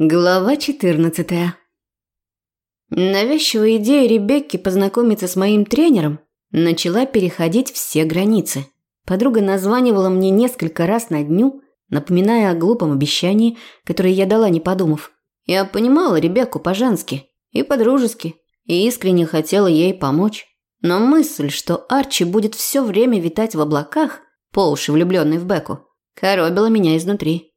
Глава 14. Навязчивая идея Ребекки познакомиться с моим тренером начала переходить все границы. Подруга названивала мне несколько раз на дню, напоминая о глупом обещании, которое я дала, не подумав. Я понимала Ребекку по-женски и по-дружески, и искренне хотела ей помочь. Но мысль, что Арчи будет все время витать в облаках, по уши влюбленный в Беку, коробила меня изнутри.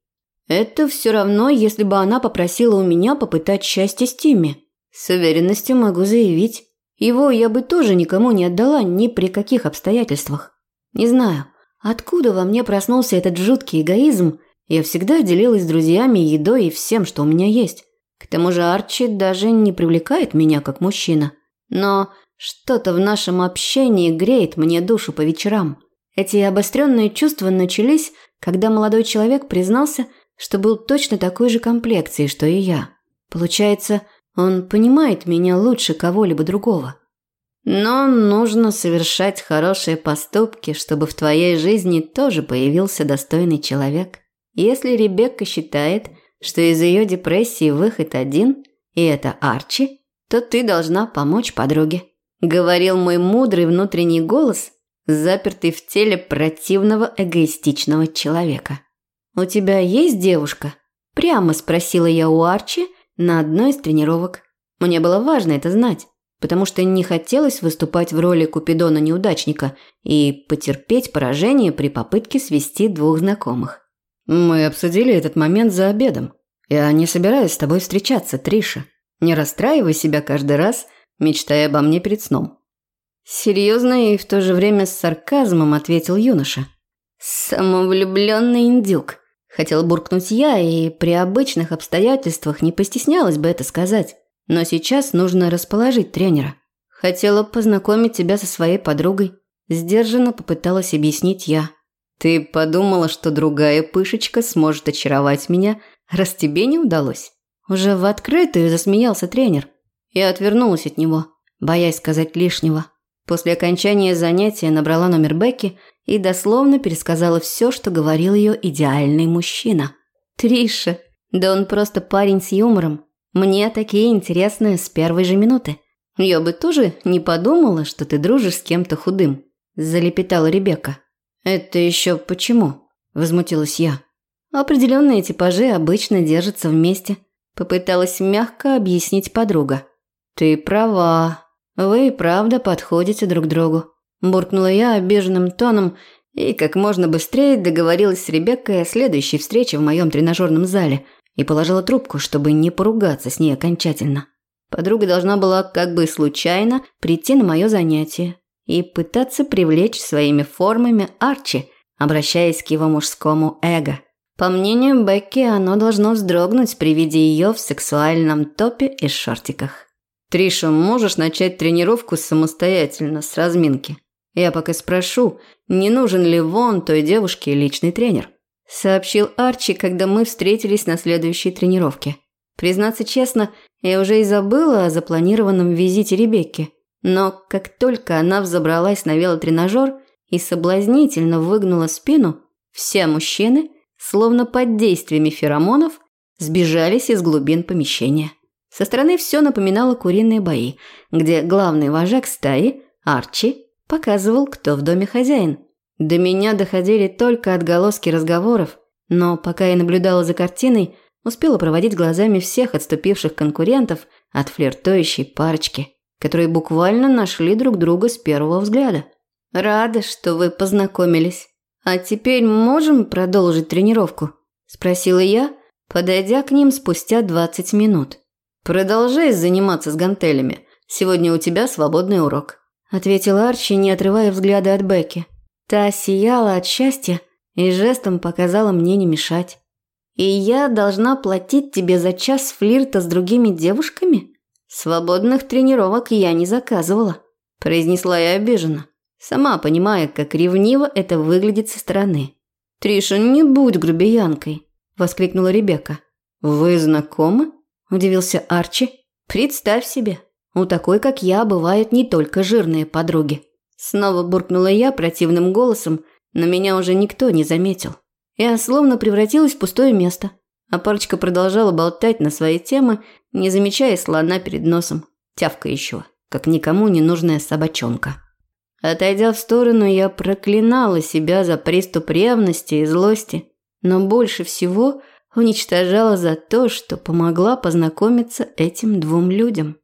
Это все равно, если бы она попросила у меня попытать счастье с Тимми. С уверенностью могу заявить. Его я бы тоже никому не отдала ни при каких обстоятельствах. Не знаю, откуда во мне проснулся этот жуткий эгоизм. Я всегда делилась с друзьями едой и всем, что у меня есть. К тому же Арчи даже не привлекает меня как мужчина. Но что-то в нашем общении греет мне душу по вечерам. Эти обостренные чувства начались, когда молодой человек признался – что был точно такой же комплекции, что и я. Получается, он понимает меня лучше кого-либо другого. Но нужно совершать хорошие поступки, чтобы в твоей жизни тоже появился достойный человек. Если Ребекка считает, что из ее депрессии выход один, и это Арчи, то ты должна помочь подруге. Говорил мой мудрый внутренний голос, запертый в теле противного эгоистичного человека. «У тебя есть девушка?» – прямо спросила я у Арчи на одной из тренировок. Мне было важно это знать, потому что не хотелось выступать в роли Купидона-неудачника и потерпеть поражение при попытке свести двух знакомых. «Мы обсудили этот момент за обедом. Я не собираюсь с тобой встречаться, Триша. Не расстраивай себя каждый раз, мечтая обо мне перед сном». Серьезно и в то же время с сарказмом ответил юноша. «Самовлюбленный индюк. Хотела буркнуть я, и при обычных обстоятельствах не постеснялась бы это сказать. Но сейчас нужно расположить тренера. Хотела познакомить тебя со своей подругой. Сдержанно попыталась объяснить я. Ты подумала, что другая пышечка сможет очаровать меня, раз тебе не удалось? Уже в открытую засмеялся тренер. Я отвернулась от него, боясь сказать лишнего. После окончания занятия набрала номер Бекки – и дословно пересказала все, что говорил ее идеальный мужчина. «Триша, да он просто парень с юмором. Мне такие интересные с первой же минуты. Я бы тоже не подумала, что ты дружишь с кем-то худым», – залепетала Ребекка. «Это еще почему?» – возмутилась я. «Определенные типажи обычно держатся вместе», – попыталась мягко объяснить подруга. «Ты права. Вы и правда подходите друг другу. Буркнула я обиженным тоном и как можно быстрее договорилась с Ребеккой о следующей встрече в моем тренажерном зале и положила трубку, чтобы не поругаться с ней окончательно. Подруга должна была как бы случайно прийти на мое занятие и пытаться привлечь своими формами Арчи, обращаясь к его мужскому эго. По мнению Бекки, оно должно вздрогнуть при виде ее в сексуальном топе и шортиках. «Триша, можешь начать тренировку самостоятельно, с разминки?» Я пока спрошу, не нужен ли вон той девушке личный тренер. Сообщил Арчи, когда мы встретились на следующей тренировке. Признаться честно, я уже и забыла о запланированном визите Ребекки. Но как только она взобралась на велотренажер и соблазнительно выгнула спину, все мужчины, словно под действиями феромонов, сбежались из глубин помещения. Со стороны все напоминало куриные бои, где главный вожак стаи, Арчи, показывал, кто в доме хозяин. До меня доходили только отголоски разговоров, но пока я наблюдала за картиной, успела проводить глазами всех отступивших конкурентов от флиртующей парочки, которые буквально нашли друг друга с первого взгляда. «Рада, что вы познакомились. А теперь можем продолжить тренировку?» – спросила я, подойдя к ним спустя 20 минут. «Продолжай заниматься с гантелями. Сегодня у тебя свободный урок» ответил Арчи, не отрывая взгляда от Бекки. Та сияла от счастья и жестом показала мне не мешать. И я должна платить тебе за час флирта с другими девушками? Свободных тренировок я не заказывала, произнесла я обиженно, сама понимая, как ревниво это выглядит со стороны. Триша, не будь грубиянкой, воскликнула Ребекка. Вы знакомы? удивился Арчи. Представь себе, у такой, как я, бывают не только жирные подруги. Снова буркнула я противным голосом, но меня уже никто не заметил. Я словно превратилась в пустое место. а парочка продолжала болтать на свои темы, не замечая слона перед носом, тявкающего, как никому не нужная собачонка. Отойдя в сторону, я проклинала себя за приступ ревности и злости, но больше всего уничтожала за то, что помогла познакомиться этим двум людям.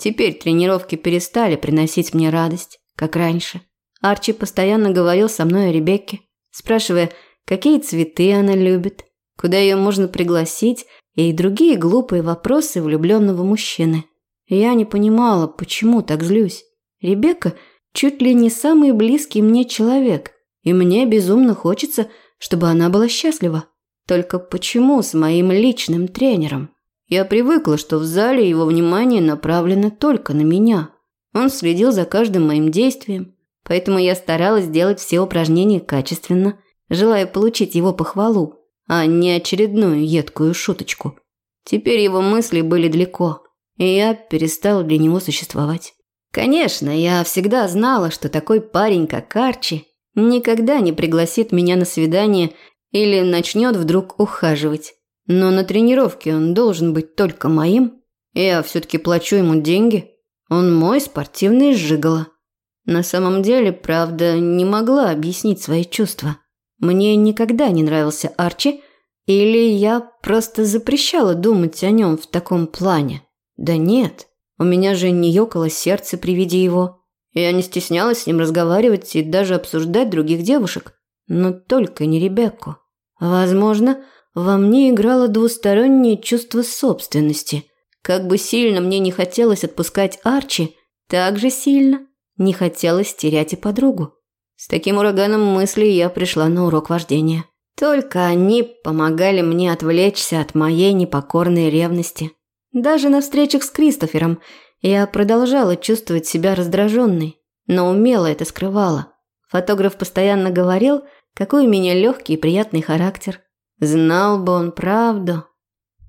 Теперь тренировки перестали приносить мне радость, как раньше. Арчи постоянно говорил со мной о Ребекке, спрашивая, какие цветы она любит, куда ее можно пригласить и другие глупые вопросы влюбленного мужчины. Я не понимала, почему так злюсь. Ребекка чуть ли не самый близкий мне человек, и мне безумно хочется, чтобы она была счастлива. Только почему с моим личным тренером? Я привыкла, что в зале его внимание направлено только на меня. Он следил за каждым моим действием, поэтому я старалась сделать все упражнения качественно, желая получить его похвалу а не очередную едкую шуточку. Теперь его мысли были далеко, и я перестал для него существовать. Конечно, я всегда знала, что такой парень, как Арчи, никогда не пригласит меня на свидание или начнет вдруг ухаживать. Но на тренировке он должен быть только моим. Я все-таки плачу ему деньги. Он мой спортивный жигало. На самом деле, правда, не могла объяснить свои чувства. Мне никогда не нравился Арчи, или я просто запрещала думать о нем в таком плане? Да нет, у меня же не ёкало сердце при виде его. Я не стеснялась с ним разговаривать и даже обсуждать других девушек. Но только не Ребекку. Возможно, во мне играло двустороннее чувство собственности. Как бы сильно мне не хотелось отпускать Арчи, так же сильно не хотелось терять и подругу. С таким ураганом мыслей я пришла на урок вождения. Только они помогали мне отвлечься от моей непокорной ревности. Даже на встречах с Кристофером я продолжала чувствовать себя раздраженной, но умело это скрывала. Фотограф постоянно говорил, какой у меня легкий и приятный характер. Знал бы он правду.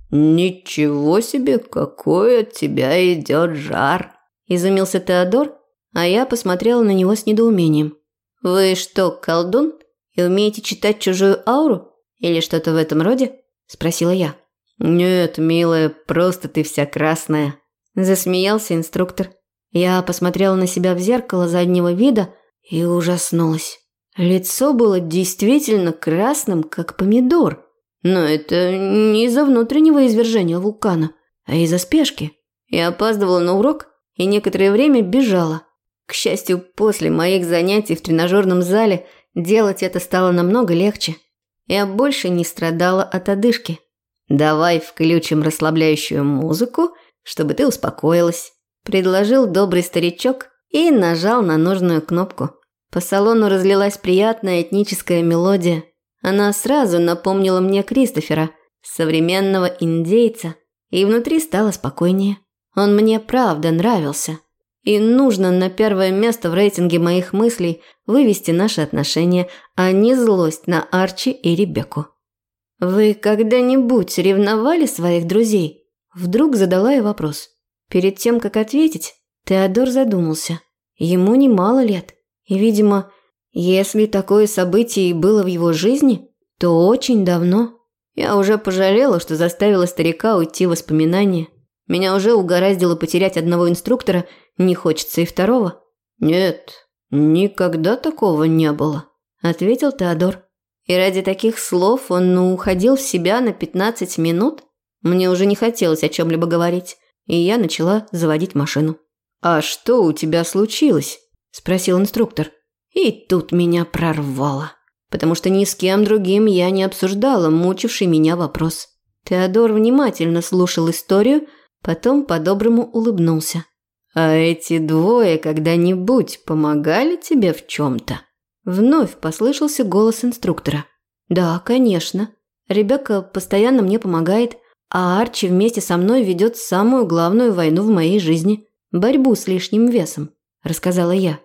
«Ничего себе, какой от тебя идет жар!» – изумился Теодор, а я посмотрела на него с недоумением. «Вы что, колдун и умеете читать чужую ауру? Или что-то в этом роде?» – спросила я. «Нет, милая, просто ты вся красная», – засмеялся инструктор. Я посмотрела на себя в зеркало заднего вида и ужаснулась. Лицо было действительно красным, как помидор. Но это не из-за внутреннего извержения вулкана, а из-за спешки. Я опаздывала на урок и некоторое время бежала. К счастью, после моих занятий в тренажерном зале делать это стало намного легче. Я больше не страдала от одышки. «Давай включим расслабляющую музыку, чтобы ты успокоилась», – предложил добрый старичок и нажал на нужную кнопку. По салону разлилась приятная этническая мелодия. Она сразу напомнила мне Кристофера, современного индейца, и внутри стало спокойнее. Он мне правда нравился. И нужно на первое место в рейтинге моих мыслей вывести наши отношения, а не злость на Арчи и Ребекку. «Вы когда-нибудь ревновали своих друзей?» Вдруг задала я вопрос. Перед тем, как ответить, Теодор задумался. Ему немало лет. И, видимо, если такое событие и было в его жизни, то очень давно. Я уже пожалела, что заставила старика уйти в воспоминания. Меня уже угораздило потерять одного инструктора – не хочется и второго? Нет, никогда такого не было, ответил Теодор. И ради таких слов он ну, уходил в себя на 15 минут? Мне уже не хотелось о чем-либо говорить, и я начала заводить машину. «А что у тебя случилось?» – спросил инструктор. И тут меня прорвало, потому что ни с кем другим я не обсуждала мучивший меня вопрос. Теодор внимательно слушал историю, потом по-доброму улыбнулся. «А эти двое когда-нибудь помогали тебе в чем-то?» Вновь послышался голос инструктора. «Да, конечно. Ребекка постоянно мне помогает, а Арчи вместе со мной ведет самую главную войну в моей жизни – борьбу с лишним весом», – рассказала я.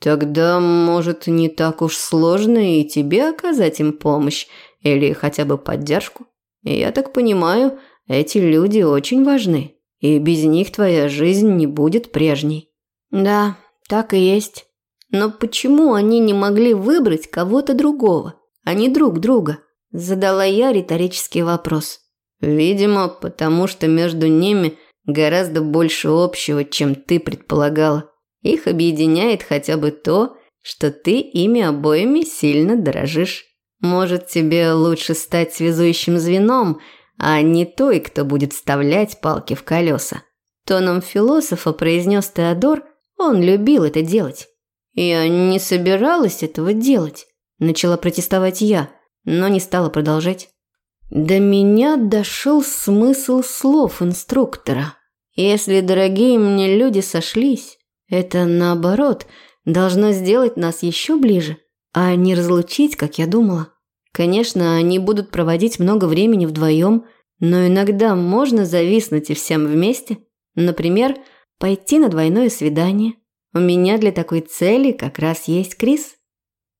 «Тогда, может, не так уж сложно и тебе оказать им помощь или хотя бы поддержку? Я так понимаю, эти люди очень важны» и без них твоя жизнь не будет прежней. Да, так и есть. Но почему они не могли выбрать кого-то другого, а не друг друга? Задала я риторический вопрос. Видимо, потому что между ними гораздо больше общего, чем ты предполагала. Их объединяет хотя бы то, что ты ими обоими сильно дорожишь. Может, тебе лучше стать связующим звеном, а не той, кто будет вставлять палки в колеса. Тоном философа произнес Теодор, он любил это делать. «Я не собиралась этого делать», – начала протестовать я, но не стала продолжать. До меня дошел смысл слов инструктора. Если дорогие мне люди сошлись, это наоборот должно сделать нас еще ближе, а не разлучить, как я думала. Конечно, они будут проводить много времени вдвоем, но иногда можно зависнуть и всем вместе. Например, пойти на двойное свидание. У меня для такой цели как раз есть Крис.